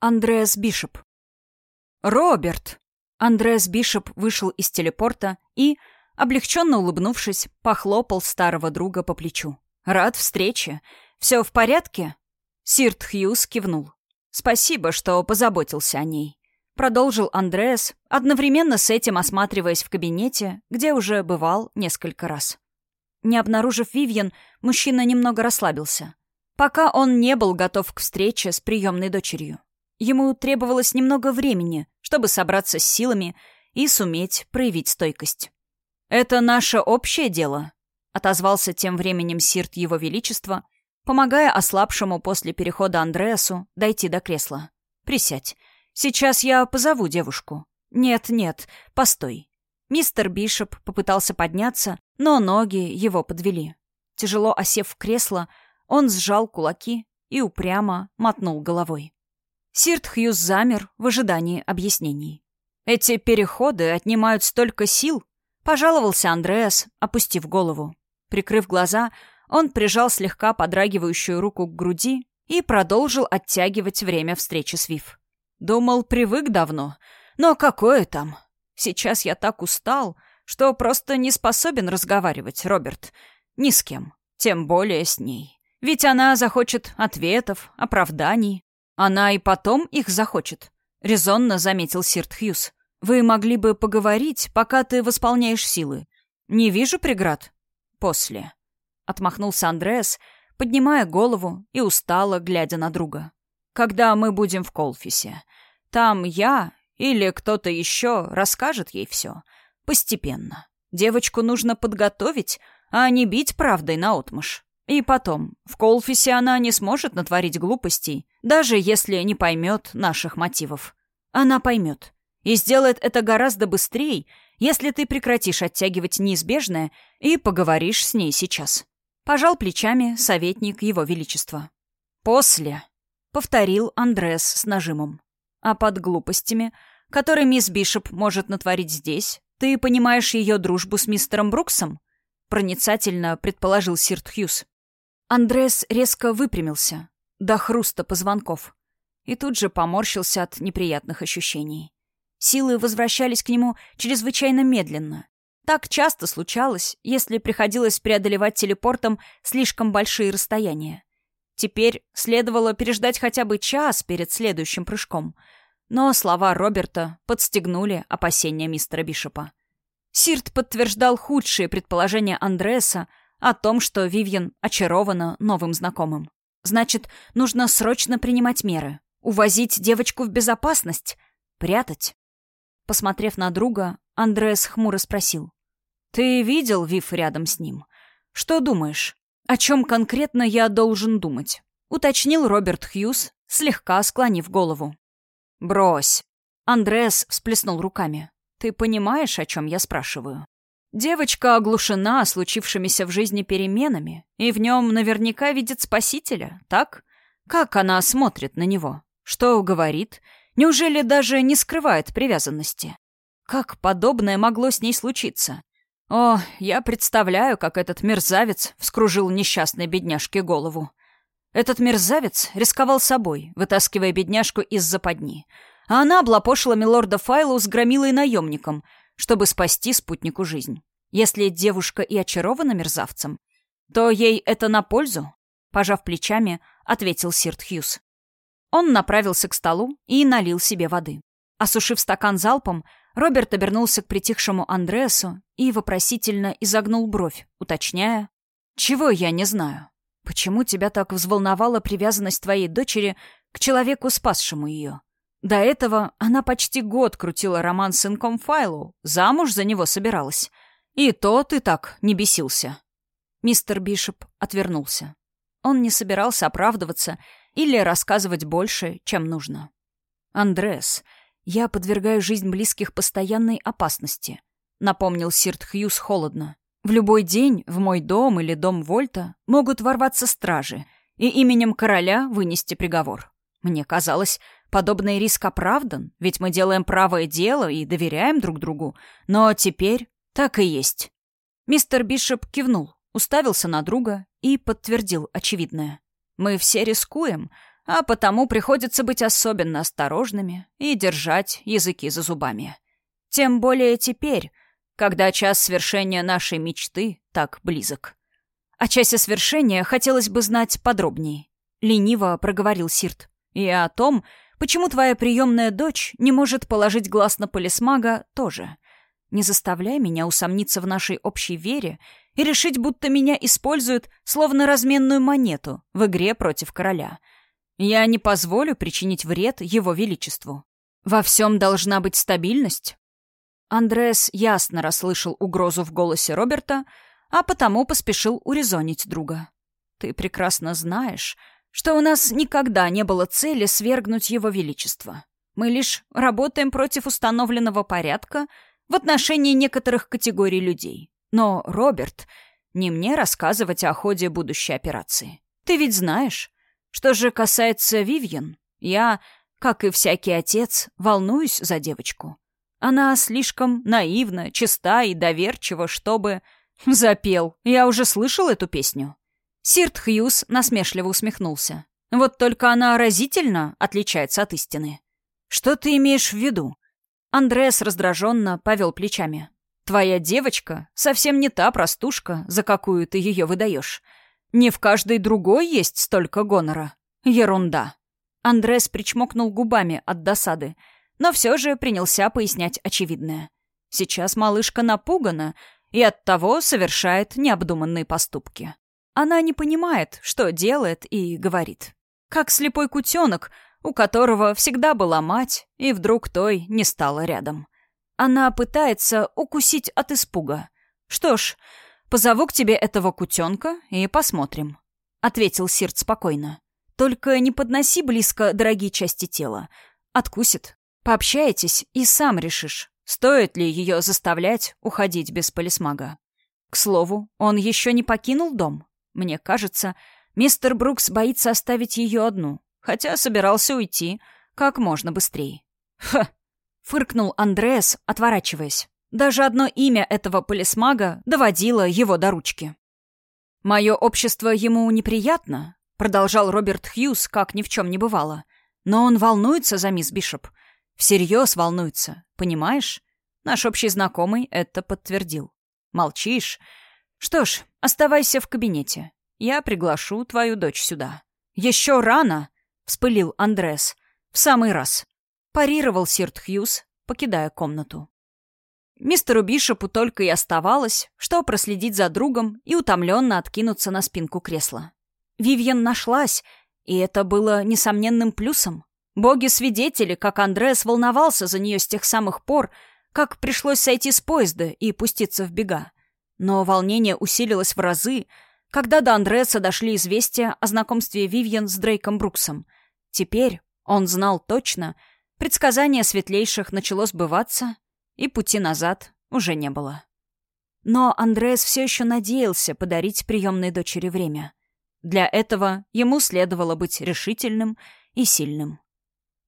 Андреас Бишоп. «Роберт!» Андреас Бишоп вышел из телепорта и, облегченно улыбнувшись, похлопал старого друга по плечу. «Рад встрече. Все в порядке?» Сирт Хьюз кивнул. «Спасибо, что позаботился о ней», — продолжил Андреас, одновременно с этим осматриваясь в кабинете, где уже бывал несколько раз. Не обнаружив Вивьен, мужчина немного расслабился. Пока он не был готов к встрече с приемной дочерью. Ему требовалось немного времени, чтобы собраться с силами и суметь проявить стойкость. «Это наше общее дело», — отозвался тем временем Сирт Его Величества, помогая ослабшему после перехода Андреасу дойти до кресла. «Присядь. Сейчас я позову девушку». «Нет, нет, постой». Мистер Бишоп попытался подняться, но ноги его подвели. Тяжело осев в кресло, он сжал кулаки и упрямо мотнул головой. Сирт Хьюз замер в ожидании объяснений. «Эти переходы отнимают столько сил», — пожаловался Андреас, опустив голову. Прикрыв глаза, он прижал слегка подрагивающую руку к груди и продолжил оттягивать время встречи с Вив. «Думал, привык давно. Но какое там? Сейчас я так устал, что просто не способен разговаривать, Роберт. Ни с кем. Тем более с ней. Ведь она захочет ответов, оправданий, она и потом их захочет», — резонно заметил Сирт Хьюз. «Вы могли бы поговорить, пока ты восполняешь силы. Не вижу преград». «После», — отмахнулся Андреас, поднимая голову и устало глядя на друга. «Когда мы будем в Колфисе. Там я или кто-то еще расскажет ей все. Постепенно. Девочку нужно подготовить, а не бить правдой наотмашь. И потом, в Колфисе она не сможет натворить глупостей, даже если не поймет наших мотивов. Она поймет. И сделает это гораздо быстрее, если ты прекратишь оттягивать неизбежное и поговоришь с ней сейчас. Пожал плечами советник Его Величества. «После», — повторил Андреас с нажимом. «А под глупостями, которые мисс Бишоп может натворить здесь, ты понимаешь ее дружбу с мистером Бруксом?» Проницательно предположил Сирт Хьюз. Андрес резко выпрямился, до хруста позвонков, и тут же поморщился от неприятных ощущений. Силы возвращались к нему чрезвычайно медленно. Так часто случалось, если приходилось преодолевать телепортом слишком большие расстояния. Теперь следовало переждать хотя бы час перед следующим прыжком. Но слова Роберта подстегнули опасения мистера Бишопа. Сирт подтверждал худшие предположения Андреса о том, что Вивьен очарована новым знакомым. Значит, нужно срочно принимать меры. Увозить девочку в безопасность. Прятать. Посмотрев на друга, Андреас хмуро спросил. «Ты видел Вив рядом с ним? Что думаешь? О чем конкретно я должен думать?» Уточнил Роберт Хьюз, слегка склонив голову. «Брось!» Андреас всплеснул руками. «Ты понимаешь, о чем я спрашиваю?» Девочка оглушена случившимися в жизни переменами, и в нем наверняка видит спасителя, так? Как она смотрит на него? Что говорит? Неужели даже не скрывает привязанности? Как подобное могло с ней случиться? О, я представляю, как этот мерзавец вскружил несчастной бедняжке голову. Этот мерзавец рисковал собой, вытаскивая бедняжку из западни, а она облапошила милорда Файлу с громилой наемником — чтобы спасти спутнику жизнь. Если девушка и очарована мерзавцем, то ей это на пользу, пожав плечами, ответил Сирт Хьюз. Он направился к столу и налил себе воды. Осушив стакан залпом, Роберт обернулся к притихшему Андреасу и вопросительно изогнул бровь, уточняя, «Чего я не знаю? Почему тебя так взволновала привязанность твоей дочери к человеку, спасшему ее? До этого она почти год крутила роман с сынком Файлу, замуж за него собиралась. И то ты так не бесился. Мистер Бишоп отвернулся. Он не собирался оправдываться или рассказывать больше, чем нужно. «Андрес, я подвергаю жизнь близких постоянной опасности», — напомнил Сирт Хьюз холодно. «В любой день в мой дом или дом Вольта могут ворваться стражи и именем короля вынести приговор. Мне казалось, Подобный риск оправдан, ведь мы делаем правое дело и доверяем друг другу. Но теперь так и есть. Мистер Бишоп кивнул, уставился на друга и подтвердил очевидное. Мы все рискуем, а потому приходится быть особенно осторожными и держать языки за зубами. Тем более теперь, когда час свершения нашей мечты так близок. О часе свершения хотелось бы знать подробнее. Лениво проговорил Сирт. И о том, почему твоя приемная дочь не может положить глаз на полисмага, тоже. Не заставляй меня усомниться в нашей общей вере и решить, будто меня используют словно разменную монету в игре против короля — я не позволю причинить вред его величеству. Во всем должна быть стабильность. Андреас ясно расслышал угрозу в голосе Роберта, а потому поспешил урезонить друга. «Ты прекрасно знаешь, что у нас никогда не было цели свергнуть его величество. Мы лишь работаем против установленного порядка в отношении некоторых категорий людей. Но, Роберт, не мне рассказывать о ходе будущей операции. Ты ведь знаешь, что же касается Вивьен, я, как и всякий отец, волнуюсь за девочку. Она слишком наивна, чиста и доверчива, чтобы... Запел. Я уже слышал эту песню. Сирт Хьюз насмешливо усмехнулся. Вот только она разительно отличается от истины. Что ты имеешь в виду? Андреас раздраженно повел плечами. Твоя девочка совсем не та простушка, за какую ты ее выдаешь. Не в каждой другой есть столько гонора. Ерунда. Андрес причмокнул губами от досады, но все же принялся пояснять очевидное. Сейчас малышка напугана и оттого совершает необдуманные поступки. Она не понимает, что делает и говорит. Как слепой кутенок, у которого всегда была мать, и вдруг той не стало рядом. Она пытается укусить от испуга. Что ж, «Позову к тебе этого кутенка и посмотрим», — ответил Сирт спокойно. «Только не подноси близко дорогие части тела. Откусит. Пообщаетесь и сам решишь, стоит ли ее заставлять уходить без полисмага. К слову, он еще не покинул дом. Мне кажется, мистер Брукс боится оставить ее одну, хотя собирался уйти как можно быстрее». «Ха!» — фыркнул Андреас, отворачиваясь. Даже одно имя этого полисмага доводило его до ручки. «Мое общество ему неприятно», — продолжал Роберт Хьюз, как ни в чем не бывало. «Но он волнуется за мисс Бишоп. Всерьез волнуется, понимаешь? Наш общий знакомый это подтвердил. Молчишь? Что ж, оставайся в кабинете. Я приглашу твою дочь сюда». «Еще рано!» — вспылил Андрес. «В самый раз». Парировал Сирт Хьюз, покидая комнату. Мистеру Бишопу только и оставалось, что проследить за другом и утомленно откинуться на спинку кресла. Вивьен нашлась, и это было несомненным плюсом. Боги-свидетели, как Андреас волновался за нее с тех самых пор, как пришлось сойти с поезда и пуститься в бега. Но волнение усилилось в разы, когда до Андреаса дошли известия о знакомстве Вивьен с Дрейком Бруксом. Теперь он знал точно, предсказание светлейших начало сбываться, и пути назад уже не было. Но Андреас все еще надеялся подарить приемной дочери время. Для этого ему следовало быть решительным и сильным.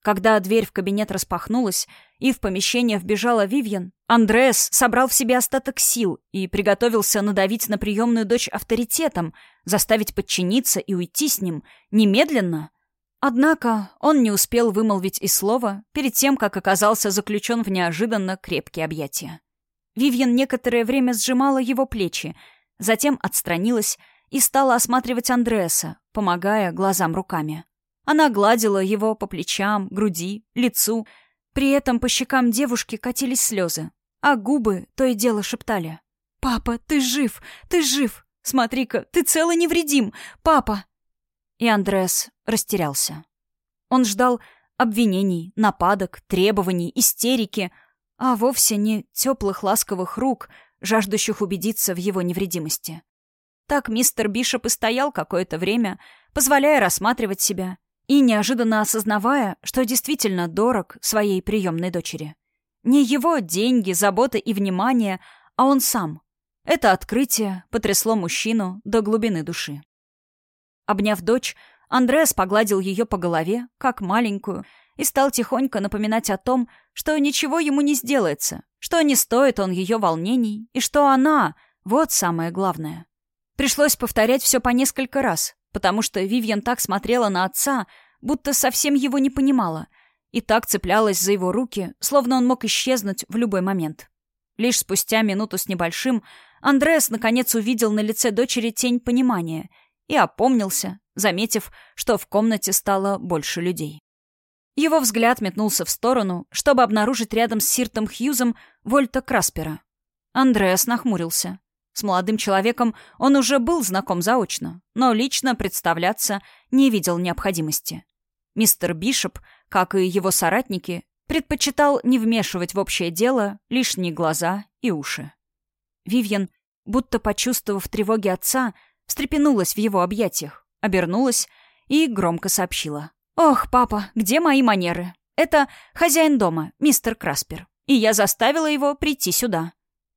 Когда дверь в кабинет распахнулась и в помещение вбежала Вивьен, Андреас собрал в себе остаток сил и приготовился надавить на приемную дочь авторитетом, заставить подчиниться и уйти с ним немедленно — Однако он не успел вымолвить и слова перед тем, как оказался заключен в неожиданно крепкие объятия. Вивьен некоторое время сжимала его плечи, затем отстранилась и стала осматривать Андреаса, помогая глазам руками. Она гладила его по плечам, груди, лицу. При этом по щекам девушки катились слезы, а губы то и дело шептали. «Папа, ты жив! Ты жив! Смотри-ка, ты цел и невредим! Папа!» И Андреас растерялся. Он ждал обвинений, нападок, требований, истерики, а вовсе не теплых ласковых рук, жаждущих убедиться в его невредимости. Так мистер Бишоп и стоял какое-то время, позволяя рассматривать себя и неожиданно осознавая, что действительно дорог своей приемной дочери. Не его деньги, забота и внимание, а он сам. Это открытие потрясло мужчину до глубины души. Обняв дочь, Андреас погладил ее по голове, как маленькую, и стал тихонько напоминать о том, что ничего ему не сделается, что не стоит он ее волнений, и что она — вот самое главное. Пришлось повторять все по несколько раз, потому что Вивьен так смотрела на отца, будто совсем его не понимала, и так цеплялась за его руки, словно он мог исчезнуть в любой момент. Лишь спустя минуту с небольшим Андреас наконец увидел на лице дочери тень понимания и опомнился, заметив, что в комнате стало больше людей. Его взгляд метнулся в сторону, чтобы обнаружить рядом с Сиртом Хьюзом Вольта Краспера. Андреас нахмурился. С молодым человеком он уже был знаком заочно, но лично представляться не видел необходимости. Мистер Бишоп, как и его соратники, предпочитал не вмешивать в общее дело лишние глаза и уши. Вивьен, будто почувствовав тревоги отца, встрепенулась в его объятиях, обернулась и громко сообщила. «Ох, папа, где мои манеры? Это хозяин дома, мистер Краспер, и я заставила его прийти сюда».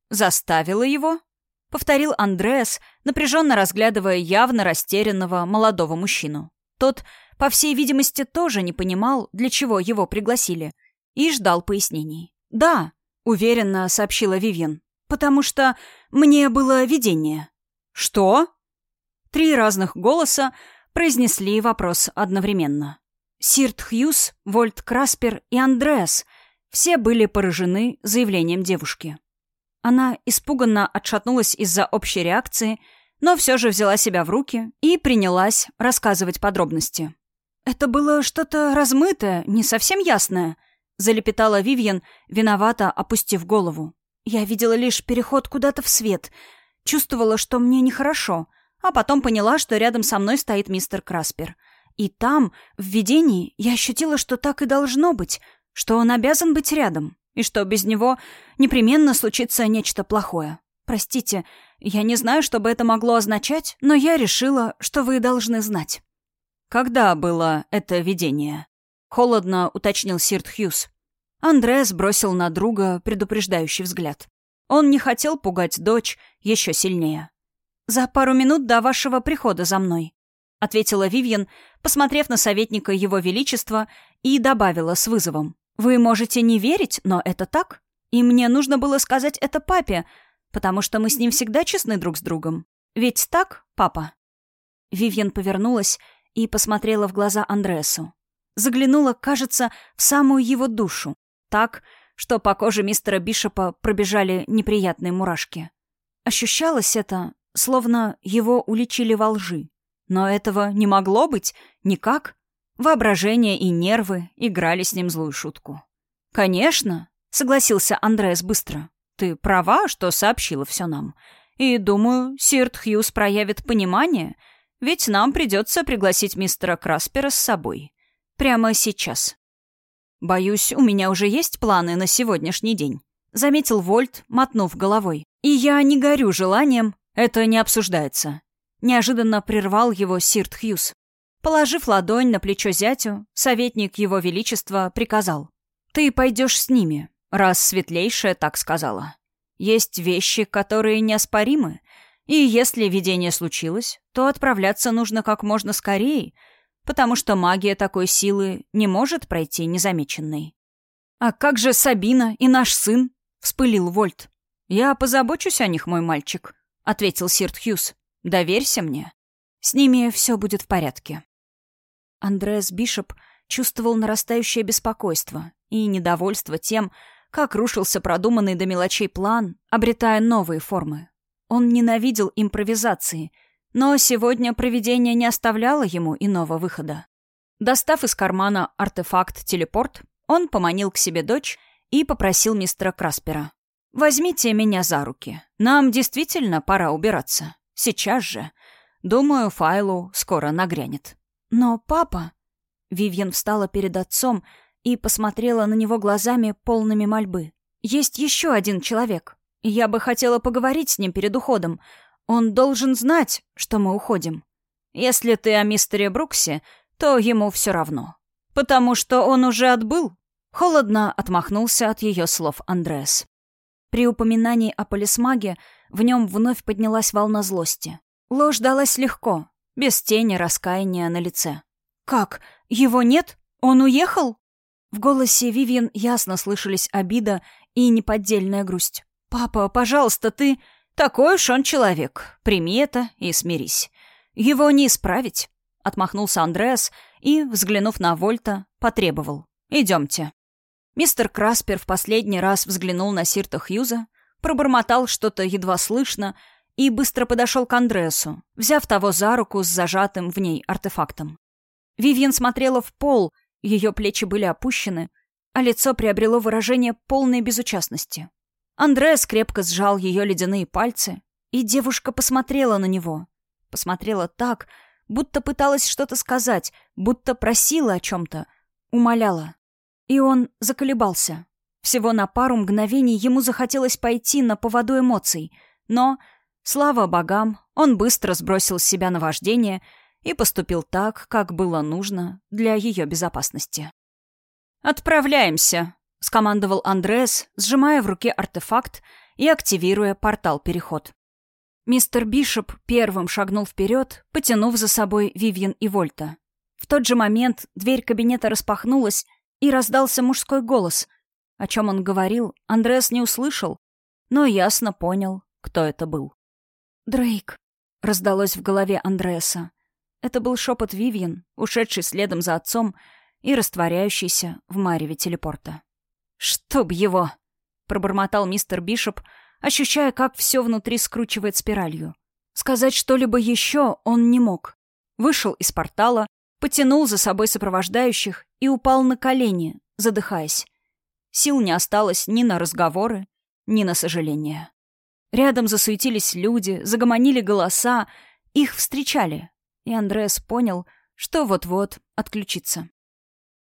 «Заставила его?» — повторил Андреас, напряженно разглядывая явно растерянного молодого мужчину. Тот, по всей видимости, тоже не понимал, для чего его пригласили, и ждал пояснений. «Да», — уверенно сообщила Вивьен, «потому что мне было видение». «Что?» Три разных голоса произнесли вопрос одновременно. Сирт Хьюз, Вольт Краспер и Андреас все были поражены заявлением девушки. Она испуганно отшатнулась из-за общей реакции, но все же взяла себя в руки и принялась рассказывать подробности. «Это было что-то размытое, не совсем ясное», — залепетала Вивьен, виновато опустив голову. «Я видела лишь переход куда-то в свет, чувствовала, что мне нехорошо, а потом поняла, что рядом со мной стоит мистер Краспер. И там, в видении, я ощутила, что так и должно быть, что он обязан быть рядом, и что без него непременно случится нечто плохое. Простите, я не знаю, что бы это могло означать, но я решила, что вы должны знать». «Когда было это видение?» — холодно уточнил Сирт Хьюз. Андреас бросил на друга предупреждающий взгляд. Он не хотел пугать дочь еще сильнее. «За пару минут до вашего прихода за мной», — ответила Вивьен, посмотрев на советника Его Величества, и добавила с вызовом. «Вы можете не верить, но это так. И мне нужно было сказать это папе, потому что мы с ним всегда честны друг с другом. Ведь так, папа?» Вивьен повернулась и посмотрела в глаза Андреасу. Заглянула, кажется, в самую его душу. Так, что по коже мистера Бишопа пробежали неприятные мурашки. Ощущалось это, словно его уличили во лжи. Но этого не могло быть никак. Воображение и нервы играли с ним злую шутку. «Конечно», — согласился Андреас быстро. «Ты права, что сообщила все нам. И, думаю, Сирт Хьюз проявит понимание, ведь нам придется пригласить мистера Краспера с собой. Прямо сейчас». «Боюсь, у меня уже есть планы на сегодняшний день», — заметил Вольт, мотнув головой. «И я не горю желанием. Это не обсуждается». Неожиданно прервал его Сирт Хьюз. Положив ладонь на плечо зятю, советник его величества приказал. «Ты пойдешь с ними, раз светлейшая так сказала. Есть вещи, которые неоспоримы, и если видение случилось, то отправляться нужно как можно скорее, потому что магия такой силы не может пройти незамеченной». «А как же Сабина и наш сын?» — вспылил Вольт. «Я позабочусь о них, мой мальчик», — ответил Сирт Хьюз. «Доверься мне. С ними все будет в порядке». Андреас Бишоп чувствовал нарастающее беспокойство и недовольство тем, как рушился продуманный до мелочей план, обретая новые формы. Он ненавидел импровизации, но сегодня проведение не оставляло ему иного выхода. Достав из кармана артефакт-телепорт, он поманил к себе дочь и попросил мистера Краспера. «Возьмите меня за руки. Нам действительно пора убираться. Сейчас же. Думаю, Файлу скоро нагрянет». «Но папа...» Вивьен встала перед отцом и посмотрела на него глазами, полными мольбы. «Есть еще один человек. Я бы хотела поговорить с ним перед уходом. Он должен знать, что мы уходим. Если ты о мистере Бруксе, то ему все равно. Потому что он уже отбыл». Холодно отмахнулся от ее слов Андреас. При упоминании о полисмаге в нем вновь поднялась волна злости. Ложь далась легко, без тени раскаяния на лице. «Как? Его нет? Он уехал?» В голосе Вивьен ясно слышались обида и неподдельная грусть. «Папа, пожалуйста, ты... Такой уж он человек. Прими это и смирись. Его не исправить». — отмахнулся Андреас и, взглянув на Вольта, потребовал. «Идемте». Мистер Краспер в последний раз взглянул на Сирта Хьюза, пробормотал что-то едва слышно и быстро подошел к Андреасу, взяв того за руку с зажатым в ней артефактом. Вивьен смотрела в пол, ее плечи были опущены, а лицо приобрело выражение полной безучастности. Андреас крепко сжал ее ледяные пальцы, и девушка посмотрела на него. Посмотрела так, будто пыталась что-то сказать, будто просила о чем-то, умоляла. И он заколебался. Всего на пару мгновений ему захотелось пойти на поводу эмоций, но, слава богам, он быстро сбросил с себя наваждение и поступил так, как было нужно для ее безопасности. «Отправляемся», — скомандовал Андреас, сжимая в руке артефакт и активируя портал-переход. Мистер Бишоп первым шагнул вперед, потянув за собой Вивьен и Вольта. В тот же момент дверь кабинета распахнулась, и раздался мужской голос. О чем он говорил, Андреас не услышал, но ясно понял, кто это был. «Дрейк», — раздалось в голове Андреаса. Это был шепот Вивьен, ушедший следом за отцом, и растворяющийся в мареве телепорта. «Чтоб его!» — пробормотал мистер Бишоп, ощущая, как все внутри скручивает спиралью. Сказать что-либо еще он не мог. Вышел из портала, потянул за собой сопровождающих и упал на колени, задыхаясь. Сил не осталось ни на разговоры, ни на сожаления. Рядом засуетились люди, загомонили голоса, их встречали, и Андреас понял, что вот-вот отключится.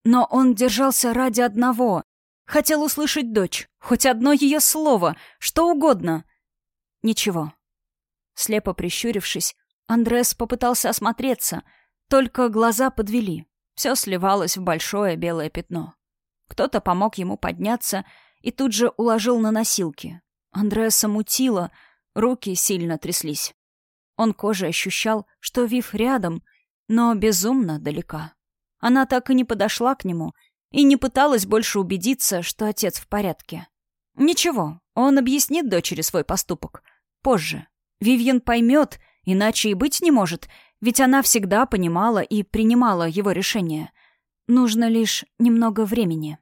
Но он держался ради одного. Хотел услышать дочь, хоть одно ее слово, что угодно. Ничего. Слепо прищурившись, Андрес попытался осмотреться, только глаза подвели. Все сливалось в большое белое пятно. Кто-то помог ему подняться и тут же уложил на носилки. Андреаса мутило, руки сильно тряслись. Он кожей ощущал, что Вив рядом, но безумно далека. Она так и не подошла к нему и не пыталась больше убедиться, что отец в порядке. Ничего, он объяснит дочери свой поступок. Позже. Вивьен поймет, иначе и быть не может, ведь она всегда понимала и принимала его решение. Нужно лишь немного времени.